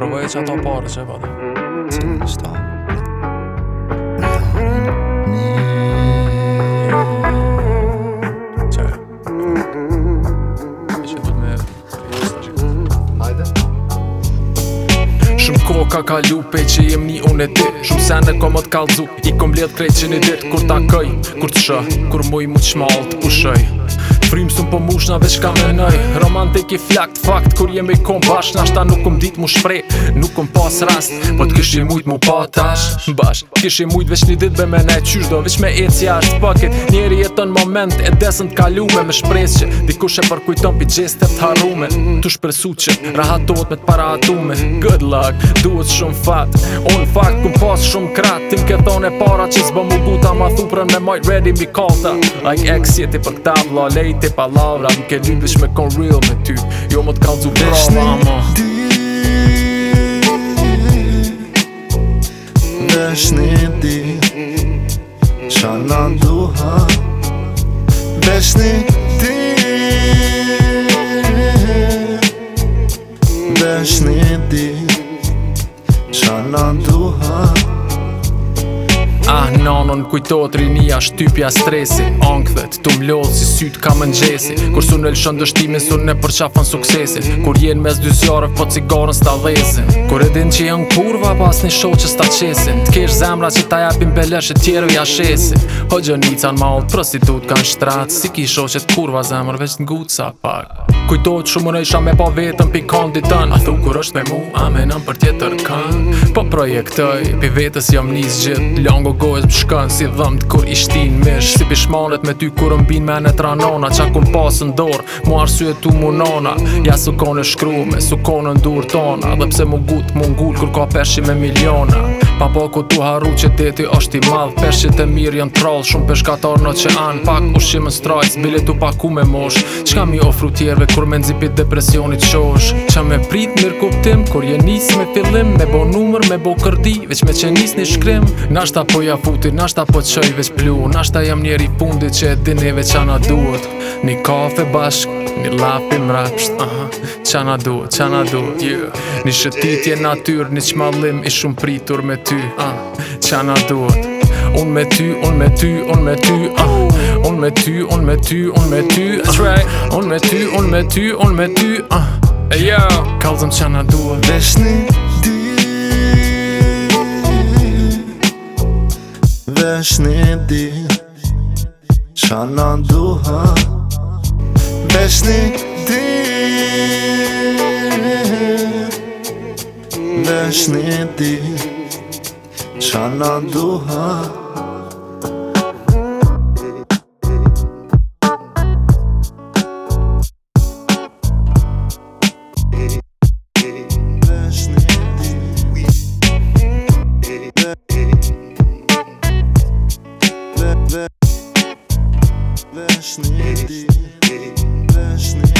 provoj e që ato parë që e bada Që në shto Ka ka ljupe që jem një unë e ti Shumë se në komë t'kallë I kom bledh krejt që një dit Kur t'akoj, kur t'shë Kur muj mu t'shmalt, u shëj Frimë sëmë po mushna dhe shka me Romantik i flakt, fakt, kur jemi kom bashk Nash ta nuk kom dit mu shpre, nuk kom pas rast Po të i mujt mu pa tash Bash, kësh i mujt veç një dit be me nëj Qysh do veç me e cja është paket Njeri jetën moment e desën t'kallume kalume Me shpres që dikush e përkujton për gjestet t'harume Tu shpresu që rahatot me të paratume Good luck, duhet shumë fat On fakt, kum pas shumë krat Tim ke thone para që zbë mu buta Ma thupërën me majt ready mi kalta Like exit i për këta vla Te pa lavra Më ke lindë me kon real me ty Jo më t'kallë t'u brava Vesh në një dy Vesh në Qa në duha Vesh në një dy Vesh në një dy Qa duha Ah nanon kujto të rinia shtypja stresi Ankthet të mlodhë si syt ka më nxesi Kur su në lëshën dështimin su në përqafën suksesin Kur jenë mes dy zjarë po cigarën s'ta lesin Kur edhin që janë kurva pas po një shohë që s'ta qesin T'kesh zemra që ta japim beler që tjeru ja shesi Ho po gjënica në malë prostitut kanë shtratë Si ki shoqet që t'kurva zemrë veç n'gutë sa pak Kujto që shumë në isha me po vetën pi kondi tënë A thu kur është me mu, a për tjetër kënë Po projektoj, pi vetës jam njës gjithë Longo Gojës më shkën Si dhëmët kur ishtin mish Si pishmanet me ty kur mbin me në tranona Qa kun pasë dorë, Mu arsu e tu munona Ja su kone shkru me su kone ndur tona Dhe pse mu gut mu ngull kur ka peshi me miliona Pa po ku tu haru që deti është i madh Peshqit e mirë janë troll, shumë peshkator në që anë Pak u në strajc bilet u paku me mosh Qka mi ofru tjerve, kur me nëzipit depresionit qosh Qa me prit mirë kuptim, kur je nis me fillim Me bo numër, me bo kërdi, veç me që nis një shkrim Nashta po ja futi, nashta po qëj veç plu Nashta jam njeri fundi që e dineve qa na duhet Një kafe bashk, Një lapi mrapsht Qa na du, qa na du yeah. Një shëtitje natyr Një qmalim i shumë pritur me ty uh, Qa na Un me ty, un me ty, un me ty uh, Un me ty, un me ty, un me ty uh, Un me ty, un me ty, un me ty uh, yeah. Kallëzëm qa na du Vesh një dy Vesh një dy Qa na duhet Besnedi Besnedi Çana duha Besnedi Besnedi прозрачные